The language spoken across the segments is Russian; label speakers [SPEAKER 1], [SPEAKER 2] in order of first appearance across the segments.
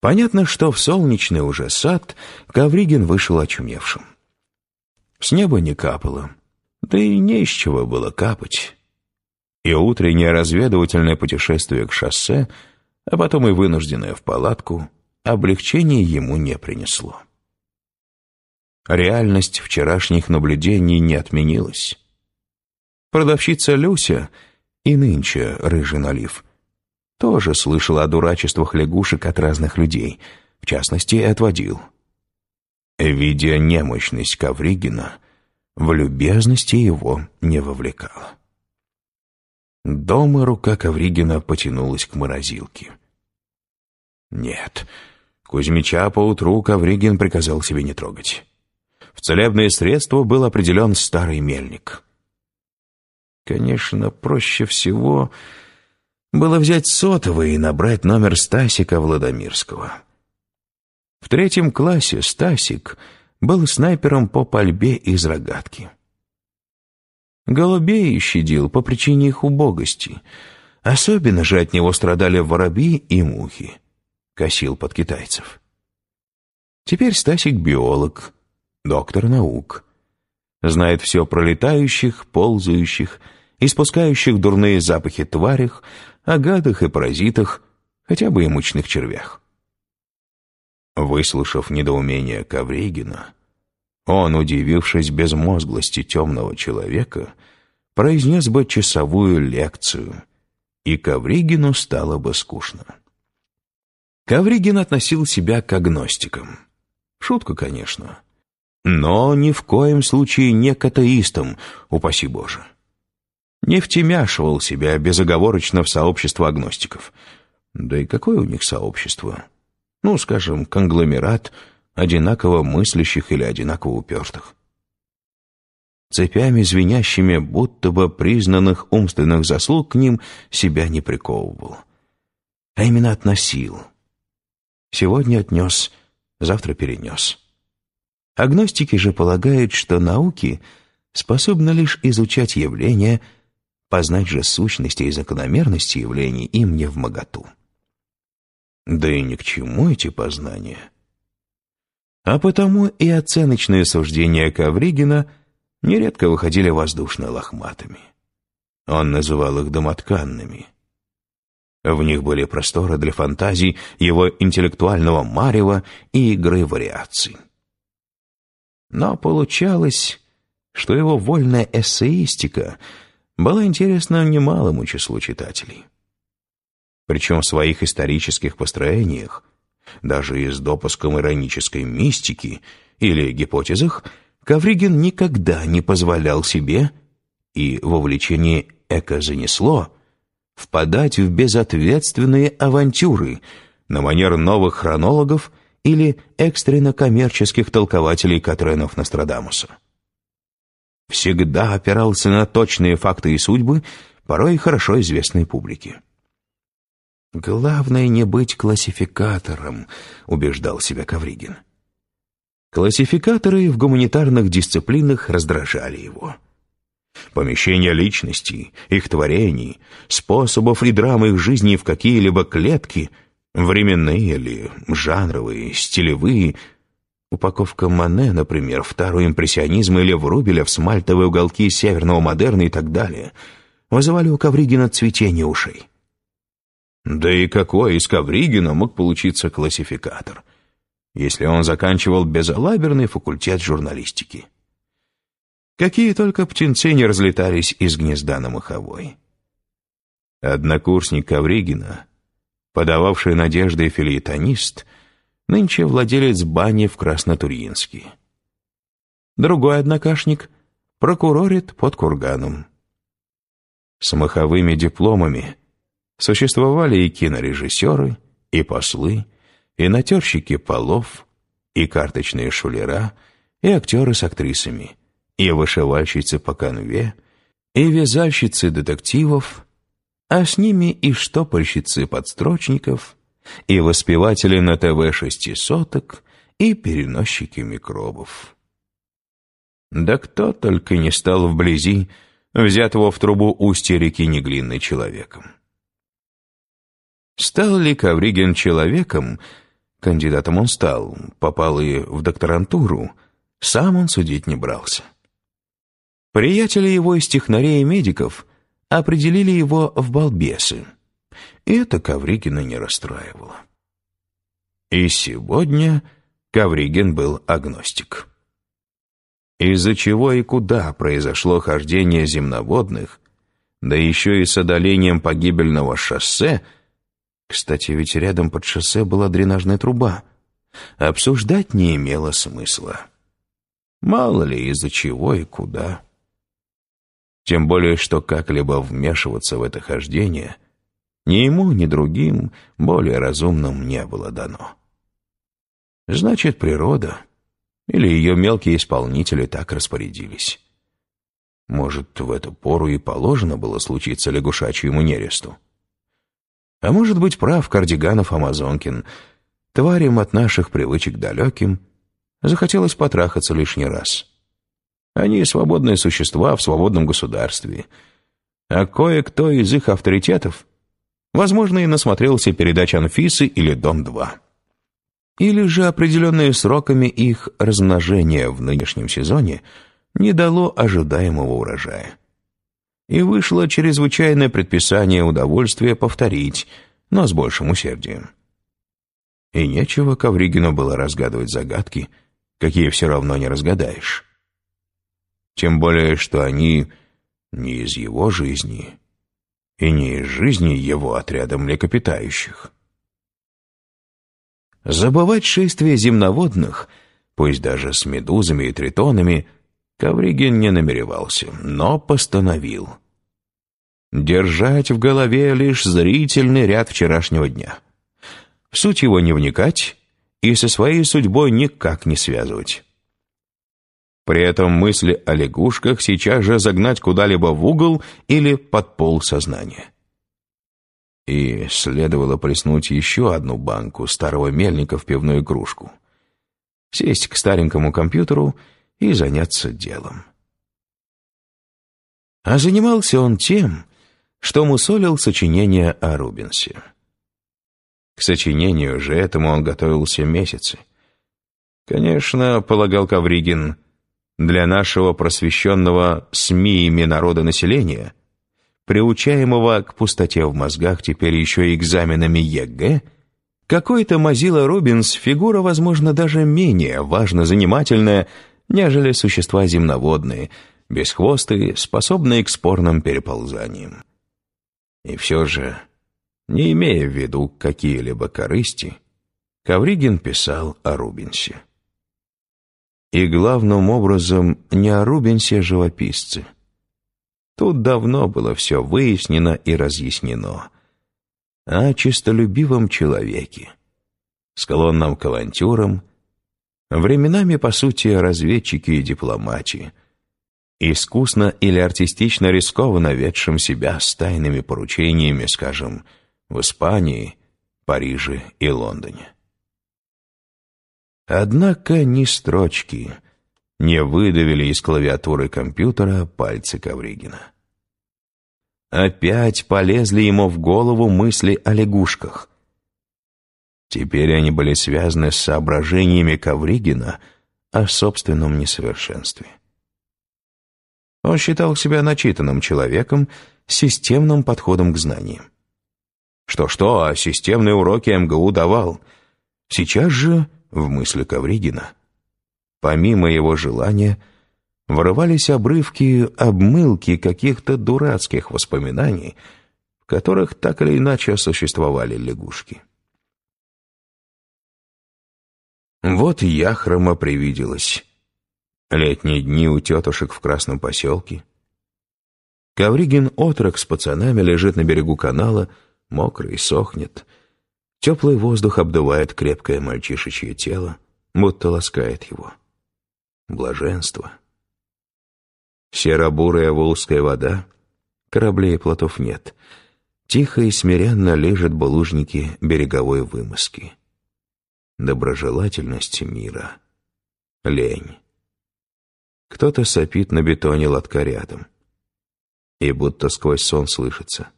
[SPEAKER 1] Понятно, что в солнечный уже сад Ковригин вышел очумевшим. С неба не капало, да и не из чего было капать. И утреннее разведывательное путешествие к шоссе, а потом и вынужденное в палатку, облегчения ему не принесло. Реальность вчерашних наблюдений не отменилась. Продавщица Люся и нынче рыжий налив тоже слышал о дурачествах лягушек от разных людей, в частности, отводил. Видя немощность Ковригина, в любезности его не вовлекала. Дома рука Ковригина потянулась к морозилке. Нет, Кузьмича поутру Ковригин приказал себе не трогать. В целебные средства был определен старый мельник. Конечно, проще всего было взять сотовый и набрать номер Стасика Владимирского. В третьем классе Стасик был снайпером по пальбе из рогатки. Голубей щадил по причине их убогости. Особенно же от него страдали воробьи и мухи. Косил под китайцев. Теперь Стасик биолог, доктор наук. Знает все про летающих, ползающих, испускающих дурные запахи тварях, о и паразитах, хотя бы и мучных червях. Выслушав недоумение Ковригина, он, удивившись безмозглости темного человека, произнес бы часовую лекцию, и Ковригину стало бы скучно. Ковригин относил себя к агностикам. Шутка, конечно. Но ни в коем случае не к упаси Боже не втемяшивал себя безоговорочно в сообщество агностиков. Да и какое у них сообщество? Ну, скажем, конгломерат одинаково мыслящих или одинаково упертых. Цепями звенящими, будто бы признанных умственных заслуг к ним себя не приковывал. А именно относил. Сегодня отнес, завтра перенес. Агностики же полагают, что науки способны лишь изучать явления, Познать же сущности и закономерности явлений им не в моготу. Да и ни к чему эти познания. А потому и оценочные суждения Ковригина нередко выходили воздушно-лохматыми. Он называл их домотканными. В них были просторы для фантазий его интеллектуального марева и игры вариаций. Но получалось, что его вольная эссеистика — была интересна немалому числу читателей. Причем в своих исторических построениях, даже и с допуском иронической мистики или гипотезах, Ковригин никогда не позволял себе, и в увлечении «эко занесло», впадать в безответственные авантюры на манер новых хронологов или экстренно-коммерческих толкователей Катренов Нострадамуса всегда опирался на точные факты и судьбы, порой хорошо известной публике. «Главное не быть классификатором», — убеждал себя Ковригин. Классификаторы в гуманитарных дисциплинах раздражали его. Помещение личностей, их творений, способов и драмы их жизни в какие-либо клетки, временные или жанровые, стилевые — Упаковка Мане, например, второй импрессионизм или Врубеля в смальтовые уголки северного модерна и так далее, вызывали у Ковригина цветение ушей. Да и какой из Ковригина мог получиться классификатор, если он заканчивал безалаберный факультет журналистики? Какие только птенцы не разлетались из гнезда на маховой. Однокурсник Ковригина, подававший надежды филеетонист — нынче владелец бани в Краснотурьинске. Другой однокашник прокурорит под курганом. С маховыми дипломами существовали и кинорежиссеры, и послы, и натерщики полов, и карточные шулера, и актеры с актрисами, и вышивальщицы по конве, и вязальщицы детективов, а с ними и штопорщицы подстрочников, и воспеватели на ТВ шестисоток, и переносчики микробов. Да кто только не стал вблизи взятого в трубу устья реки Неглинной человеком. Стал ли Ковригин человеком, кандидатом он стал, попал и в докторантуру, сам он судить не брался. Приятели его из технарей и медиков определили его в балбесы, и это Ковригина не расстраивало. И сегодня Ковригин был агностик. Из-за чего и куда произошло хождение земноводных, да еще и с одолением погибельного шоссе, кстати, ведь рядом под шоссе была дренажная труба, обсуждать не имело смысла. Мало ли из-за чего и куда. Тем более, что как-либо вмешиваться в это хождение ни ему, ни другим, более разумным не было дано. Значит, природа или ее мелкие исполнители так распорядились. Может, в эту пору и положено было случиться лягушачьему нересту. А может быть, прав Кардиганов Амазонкин, тварям от наших привычек далеким, захотелось потрахаться лишний раз. Они свободные существа в свободном государстве, а кое-кто из их авторитетов, возможно, и насмотрелся передач Анфисы или Дом-2 или же определенные сроками их размножения в нынешнем сезоне не дало ожидаемого урожая. И вышло чрезвычайное предписание удовольствия повторить, но с большим усердием. И нечего Ковригину было разгадывать загадки, какие все равно не разгадаешь. Тем более, что они не из его жизни и не из жизни его отряда млекопитающих. Забывать шествие земноводных, пусть даже с медузами и тритонами, Ковригин не намеревался, но постановил. Держать в голове лишь зрительный ряд вчерашнего дня. В суть его не вникать и со своей судьбой никак не связывать. При этом мысли о лягушках сейчас же загнать куда-либо в угол или под пол сознания. И следовало плеснуть еще одну банку старого мельника в пивную кружку. Сесть к старенькому компьютеру и заняться делом. А занимался он тем, что мусолил сочинение о Рубенсе. К сочинению же этому он готовился месяцы. Конечно, полагал Ковригин, для нашего просвещенного СМИями народонаселения — приучаемого к пустоте в мозгах теперь еще и экзаменами ЕГЭ, какой-то Мазила Рубенс фигура, возможно, даже менее важно занимательная, нежели существа земноводные, бесхвостые, способные к спорным переползаниям. И все же, не имея в виду какие-либо корысти, Ковригин писал о Рубинсе. И главным образом не о Рубинсе-живописце, Тут давно было все выяснено и разъяснено. О чистолюбивом человеке, склонном к авантюрам, временами, по сути, разведчики и дипломатии, искусно или артистично рискованно ведшим себя с тайными поручениями, скажем, в Испании, Париже и Лондоне. Однако ни строчки — не выдавили из клавиатуры компьютера пальцы Ковригина. Опять полезли ему в голову мысли о лягушках. Теперь они были связаны с соображениями Ковригина о собственном несовершенстве. Он считал себя начитанным человеком с системным подходом к знаниям. Что-что, а системные уроки МГУ давал. Сейчас же, в мысли Ковригина, Помимо его желания, вырывались обрывки обмылки каких-то дурацких воспоминаний, в которых так или иначе существовали лягушки. Вот яхрома привиделась. Летние дни у тетушек в Красном поселке. Ковригин отрок с пацанами лежит на берегу канала, мокрый, сохнет. Теплый воздух обдувает крепкое мальчишечье тело, будто ласкает его блаженство. Серо-бурая волжская вода, кораблей и плотов нет. Тихо и смиренно лежат булыжники береговой вымыски. Доброжелательность мира. Лень. Кто-то сопит на бетоне лотка рядом. И будто сквозь сон слышится.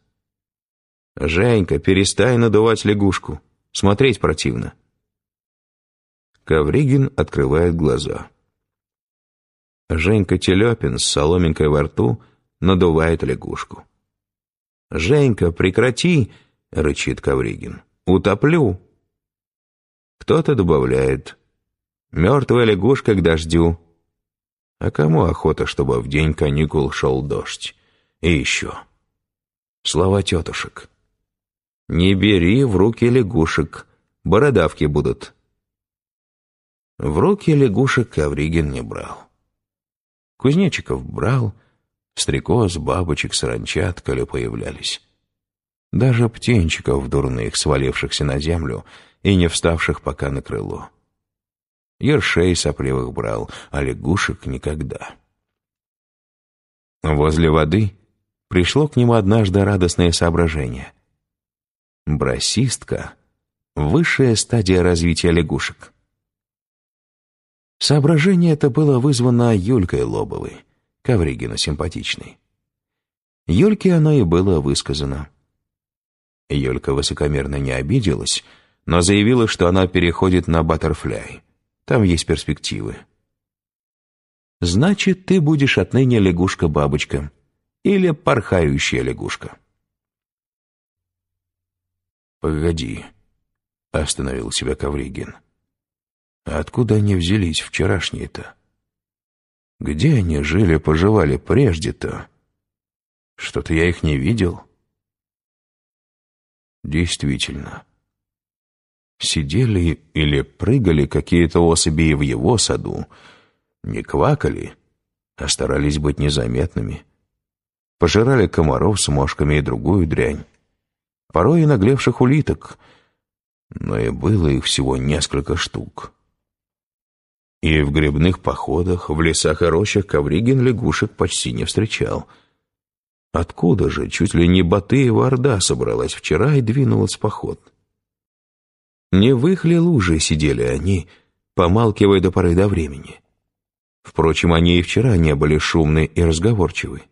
[SPEAKER 1] «Женька, перестань надувать лягушку. Смотреть противно». Ковригин открывает глаза. Женька Телепин с соломинкой во рту надувает лягушку. «Женька, прекрати!» — рычит Ковригин. «Утоплю!» Кто-то добавляет «Мертвая лягушка к дождю». А кому охота, чтобы в день каникул шел дождь? И еще. Слова тетушек. «Не бери в руки лягушек, бородавки будут». В руки лягушек Ковригин не брал. Кузнечиков брал, стрекоз, бабочек, саранчат, коли появлялись. Даже птенчиков дурных, свалившихся на землю и не вставших пока на крыло. Ершей сопливых брал, а лягушек никогда. Возле воды пришло к нему однажды радостное соображение. Брасистка — высшая стадия развития лягушек. Соображение это было вызвано Юлькой Лобовой, Ковригину симпатичной. Юльке оно и было высказано. Юлька высокомерно не обиделась, но заявила, что она переходит на баттерфляй. Там есть перспективы. «Значит, ты будешь отныне лягушка-бабочка или порхающая лягушка». «Погоди», — остановил себя Ковригин. Откуда они взялись вчерашние-то? Где они жили-поживали прежде-то? Что-то я их не видел. Действительно. Сидели или прыгали какие-то особи в его саду, не квакали, а старались быть незаметными. Пожирали комаров с мошками и другую дрянь. Порой и наглевших улиток, но и было их всего несколько штук. И в грибных походах, в лесах и рощах Ковригин лягушек почти не встречал. Откуда же чуть ли не Батыева Орда собралась вчера и двинулась в поход? Не в их ли луже сидели они, помалкивая до поры до времени? Впрочем, они и вчера не были шумны и разговорчивы.